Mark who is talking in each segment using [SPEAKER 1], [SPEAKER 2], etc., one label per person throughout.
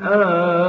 [SPEAKER 1] Oh. Uh...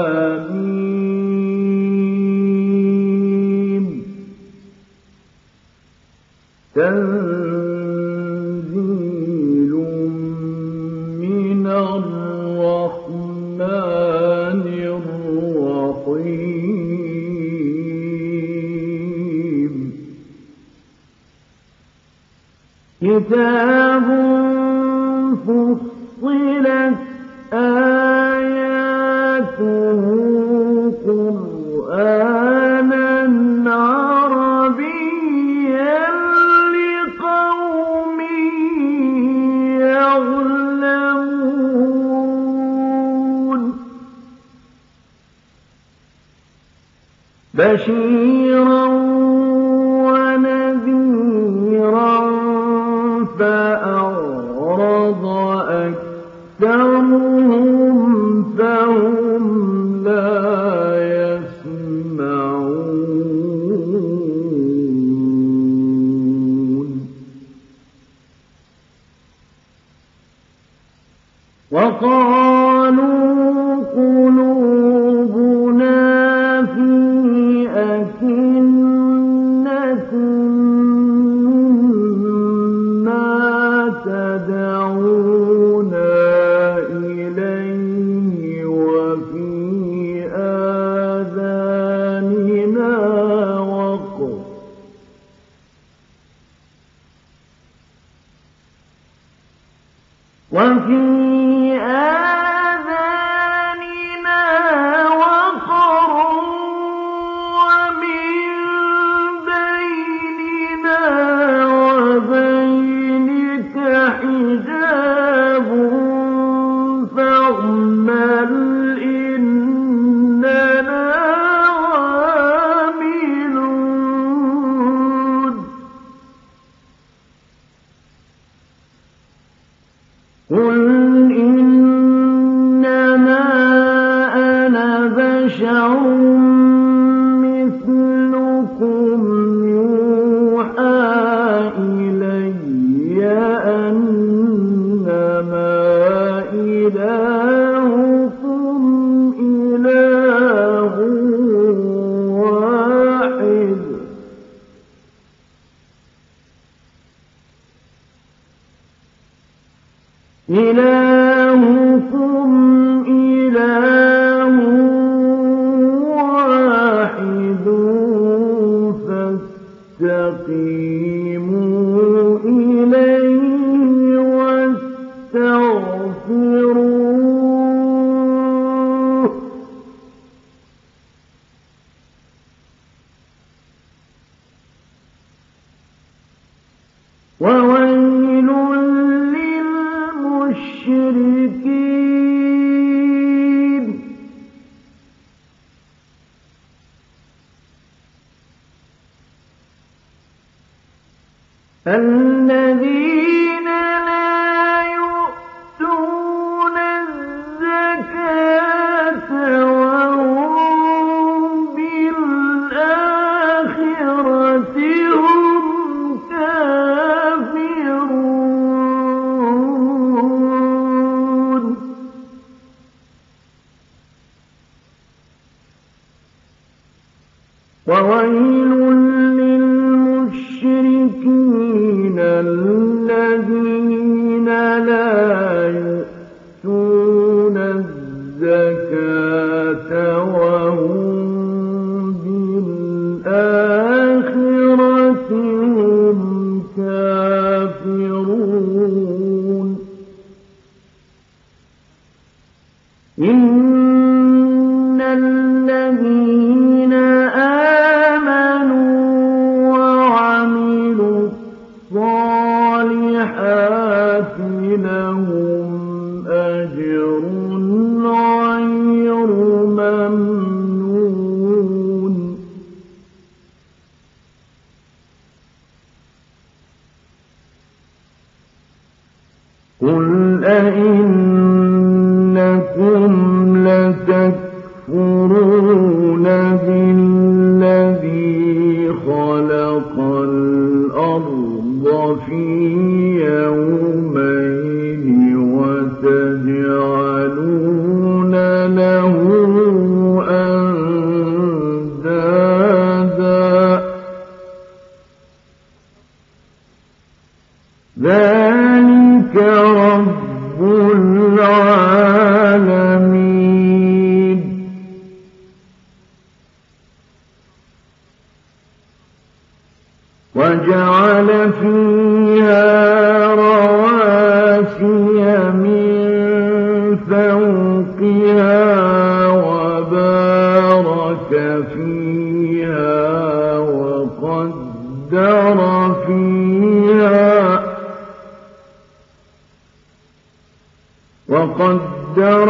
[SPEAKER 1] قدر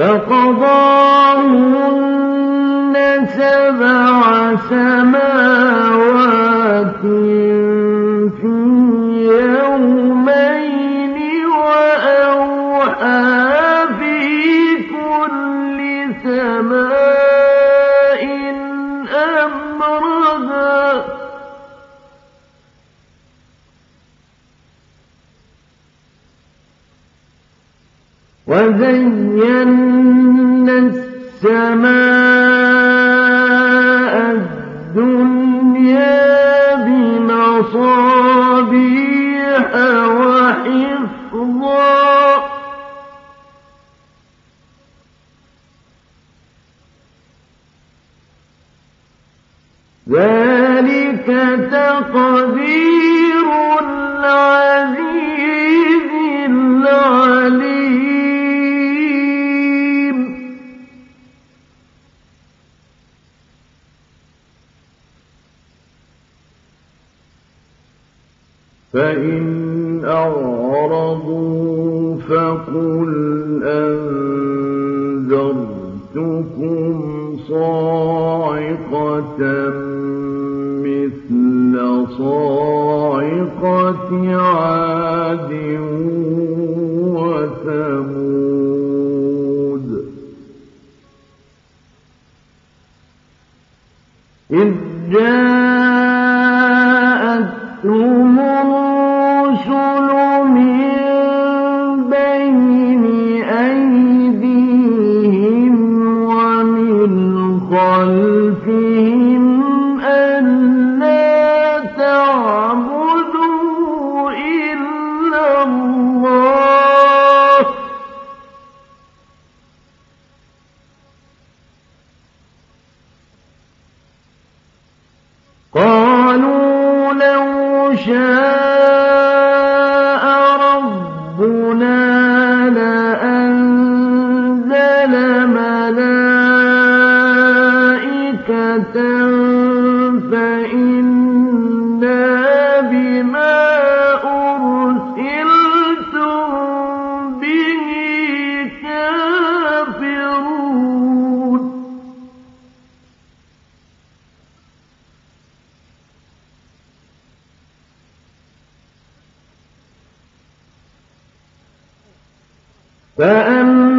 [SPEAKER 1] فقال أشد منا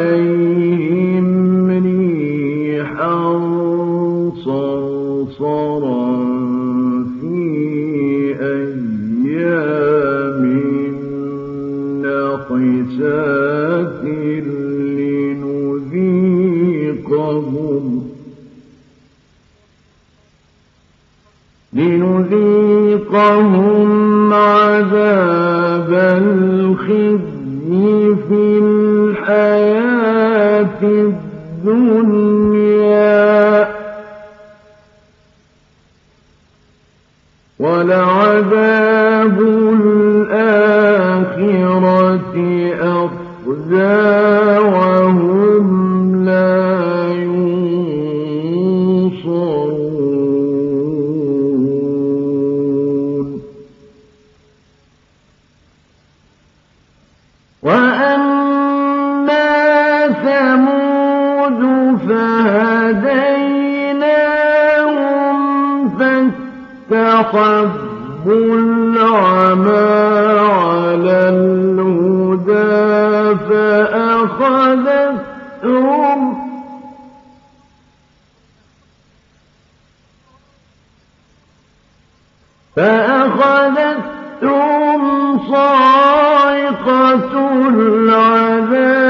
[SPEAKER 1] عليهم فأخذتهم صاعقة العذاب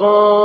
[SPEAKER 1] وقالوا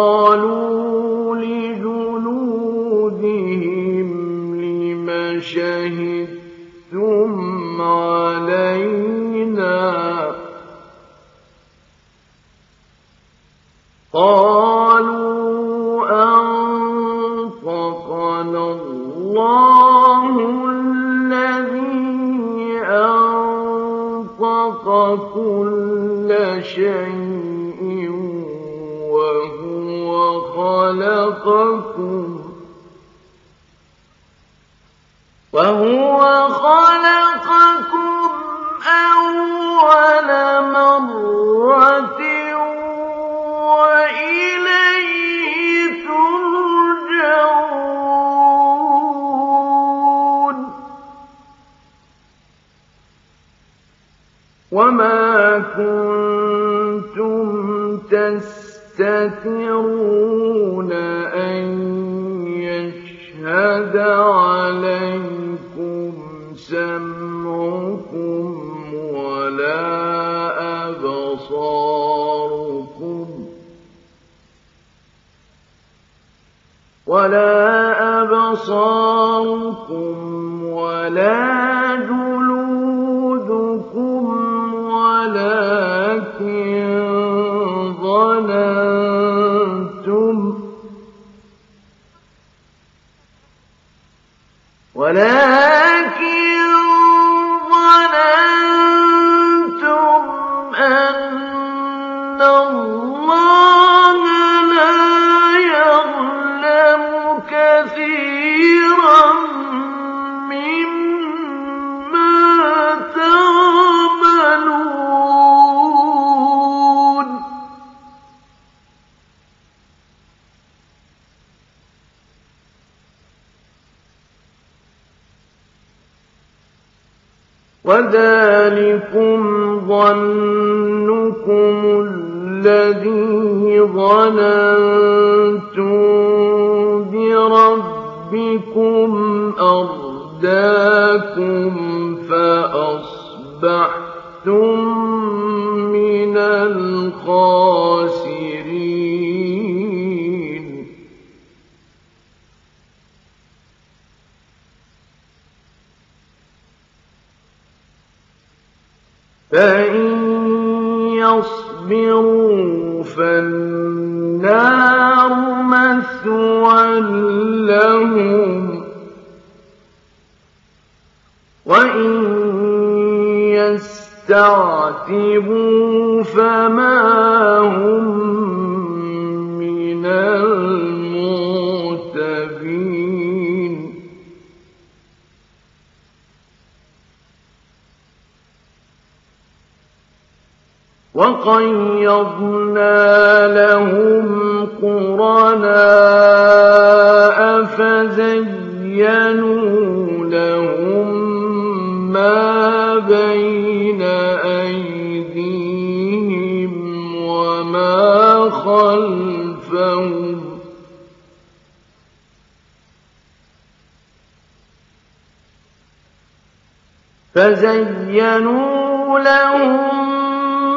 [SPEAKER 1] وذلكم ظنكم الذي ظننتم بربكم أرداكم فأصبحتم من الخاسرين. وقيضنا لهم قرناء فزينوا لهم ما بين أيديهم وما خلفهم فزينوا لهم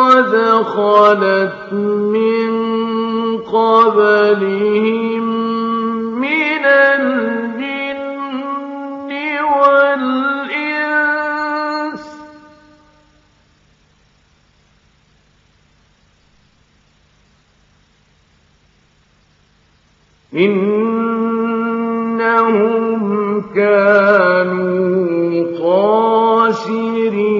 [SPEAKER 1] قد خلت من قبلهم من الجن والإنس إنهم كانوا خاسرين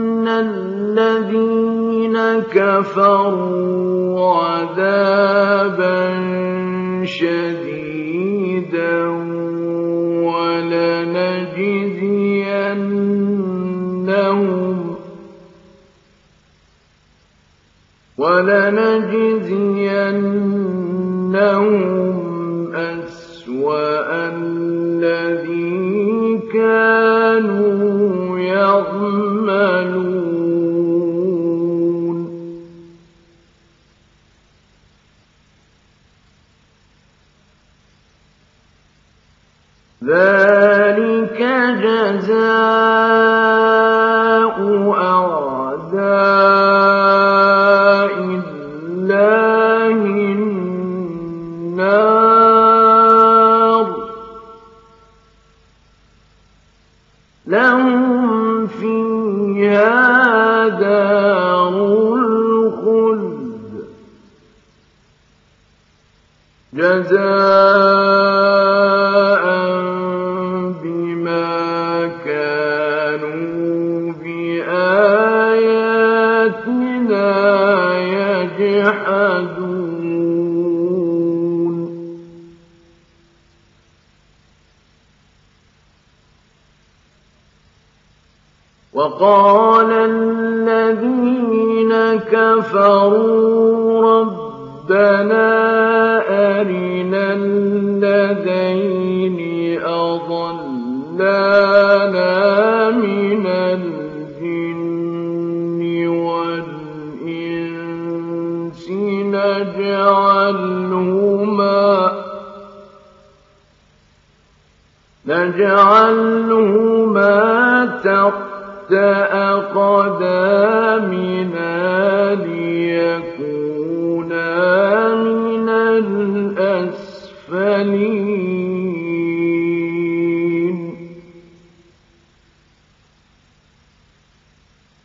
[SPEAKER 1] الذين كفروا عذابا شديدا ولنجزينهم ولنجزينهم أسوأ الذي كانوا يعملون. ذلك جزاء أعداء الله النار.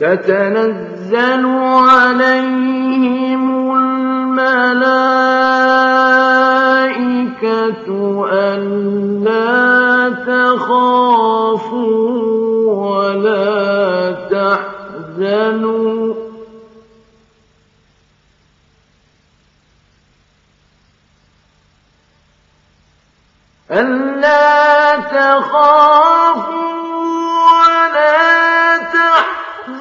[SPEAKER 1] تتنزل عليهم الملائكة ألا تخافوا ولا تحزنوا. ألا تخافوا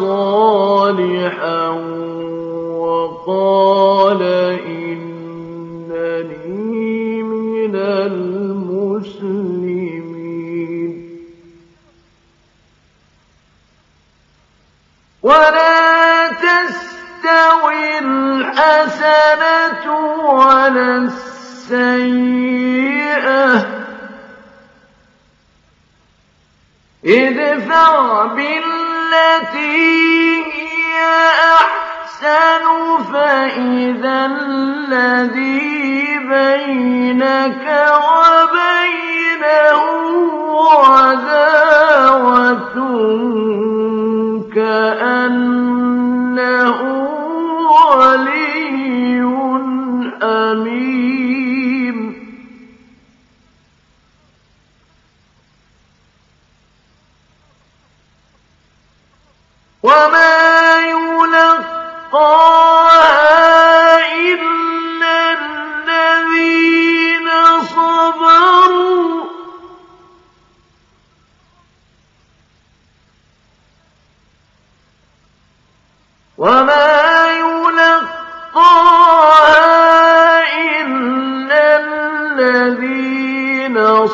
[SPEAKER 1] صالحا الذي بينك و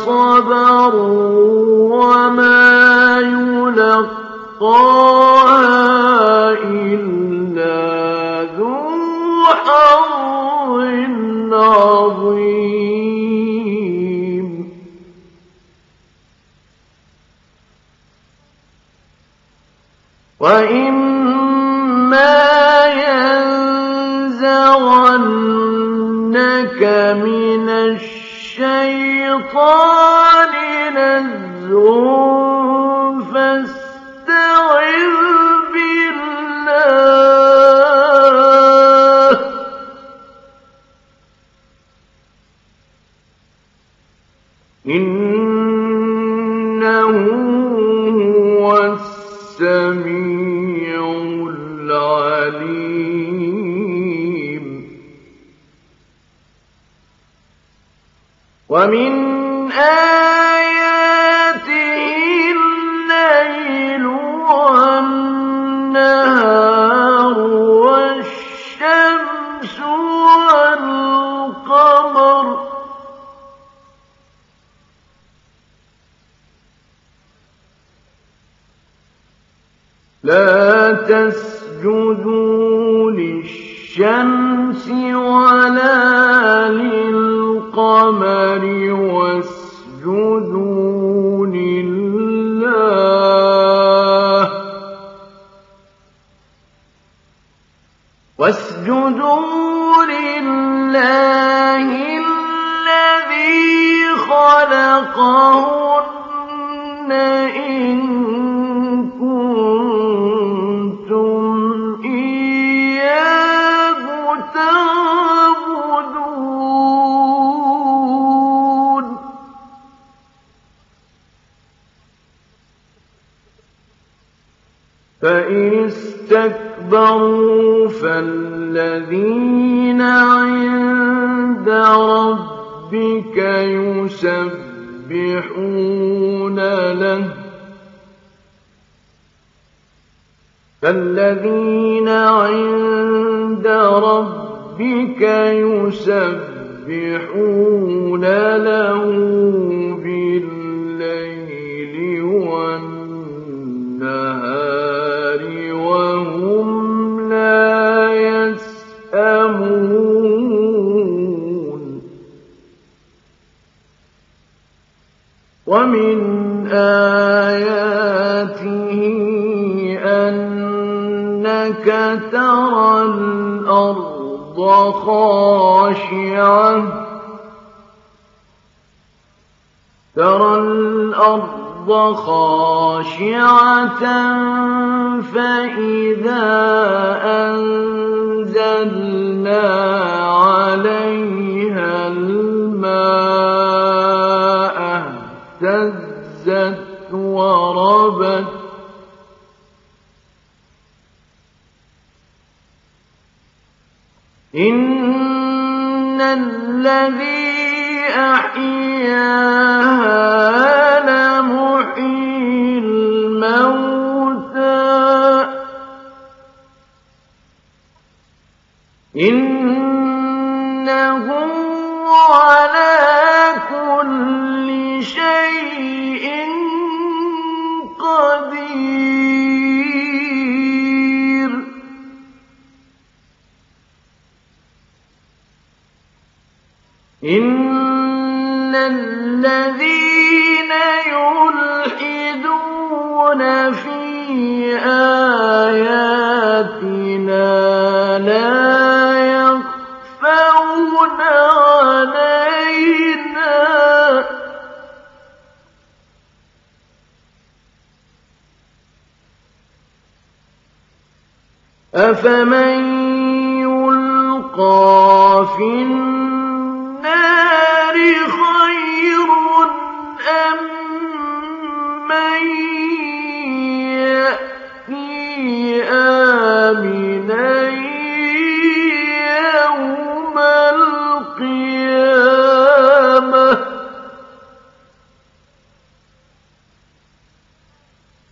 [SPEAKER 1] صبروا وما يلقاها إلا ذو حظ عظيم. وإما ينزغنك من الشيطان نزغ. ومن آياته الليل والنهار والشمس والقمر. لا تسجدوا للشمس ولا للقمر واسجدوا لله. واسجدوا لله الذي خلقهن فإن استكبروا فالذين عند ربك يسبحون له فالذين عند ربك يسبحون له ومن آياته أنك ترى الأرض خاشعة. ترى الأرض خاشعة فإذا أنزلنا عليها الماء إن الذي أحياها لمحيي الموتى. إنه على كل شيء إن الذين يلحدون في آياتنا لا يخفون علينا أفمن يلقى في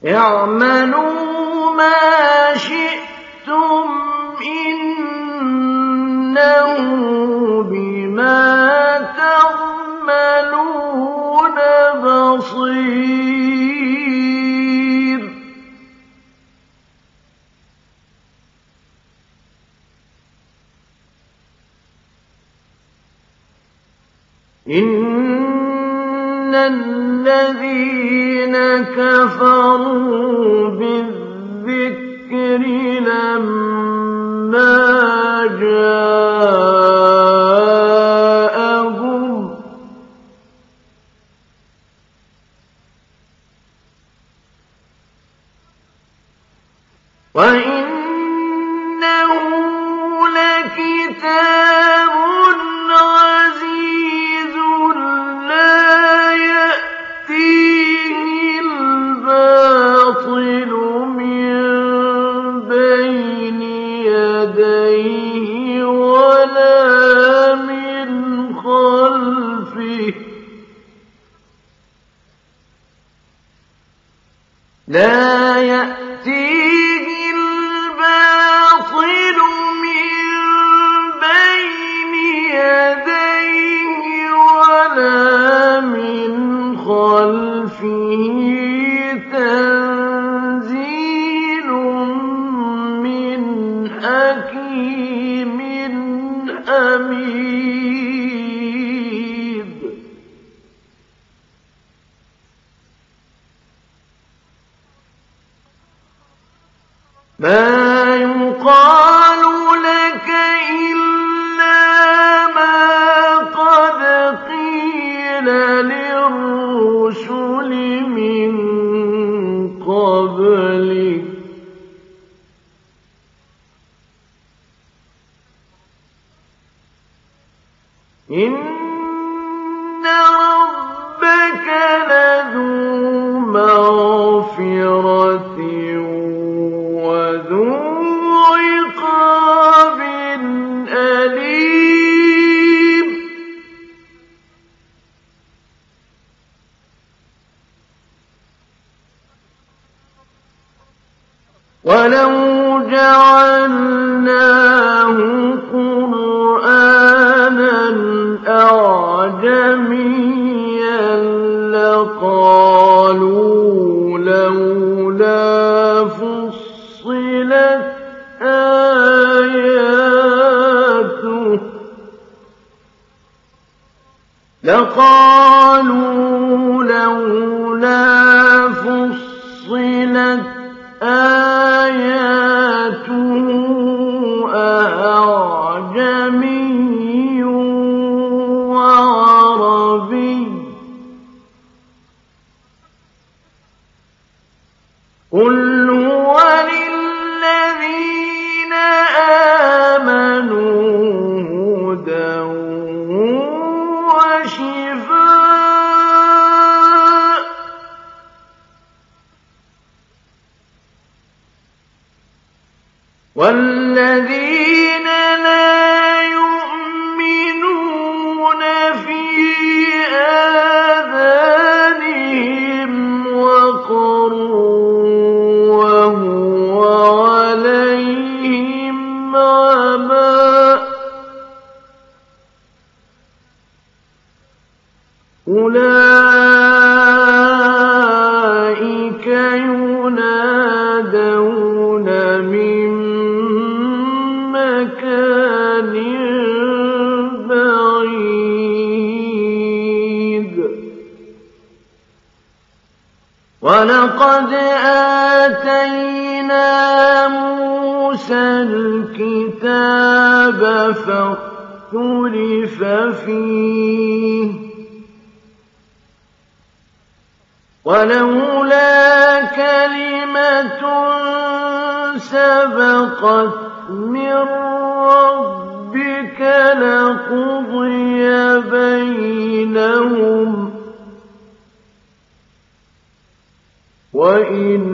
[SPEAKER 1] اعملوا ما شئتم إنه بما بصير. إن الذين كفروا بالذكر لما إن قضي بينهم وإن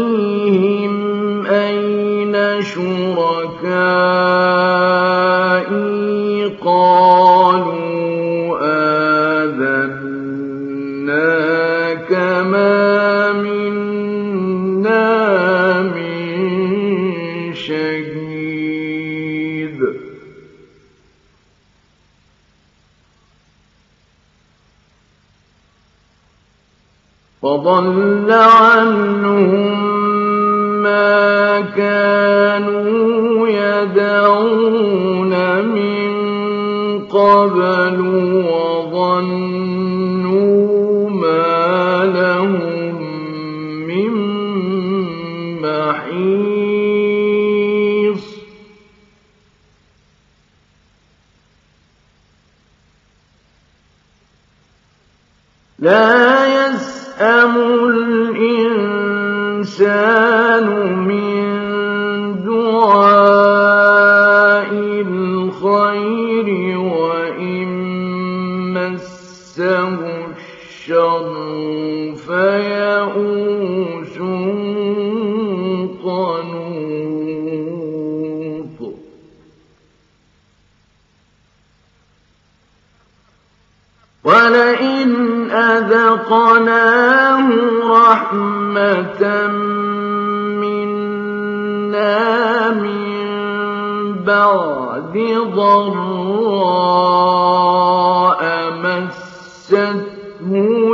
[SPEAKER 1] وضل عنهم ما كانوا يدعون من قبل وظنوا الإنسان من ضراء مسته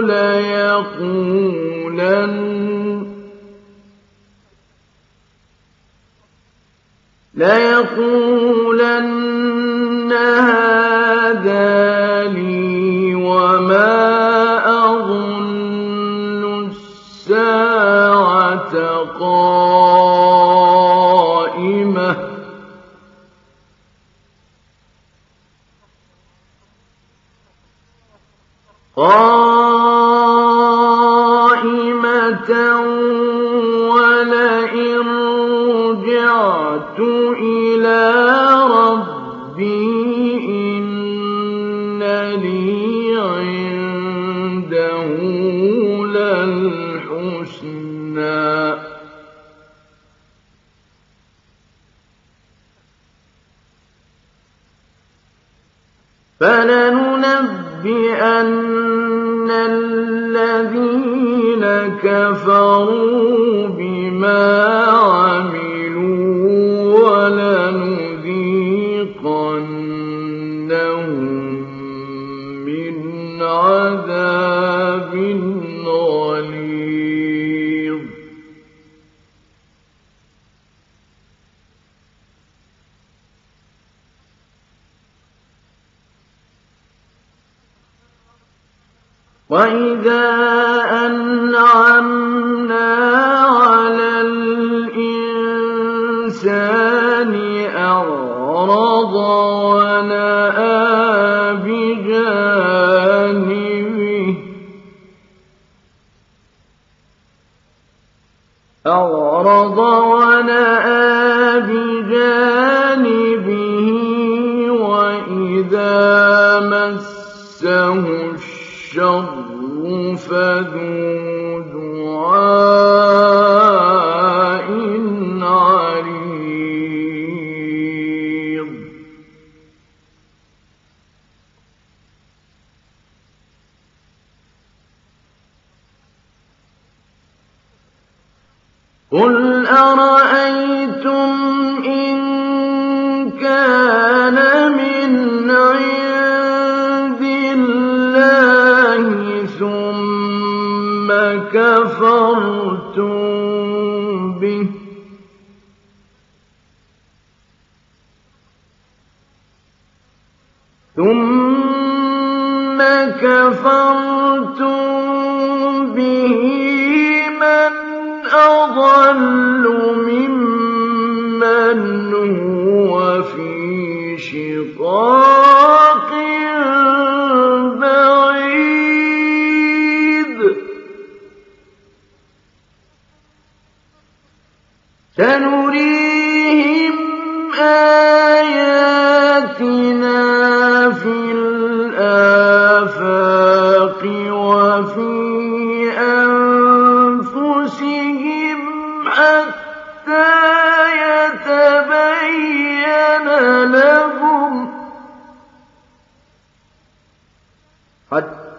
[SPEAKER 1] ليقولن ليقولن لي عنده فلننبئن الذين كفروا بما قُلْ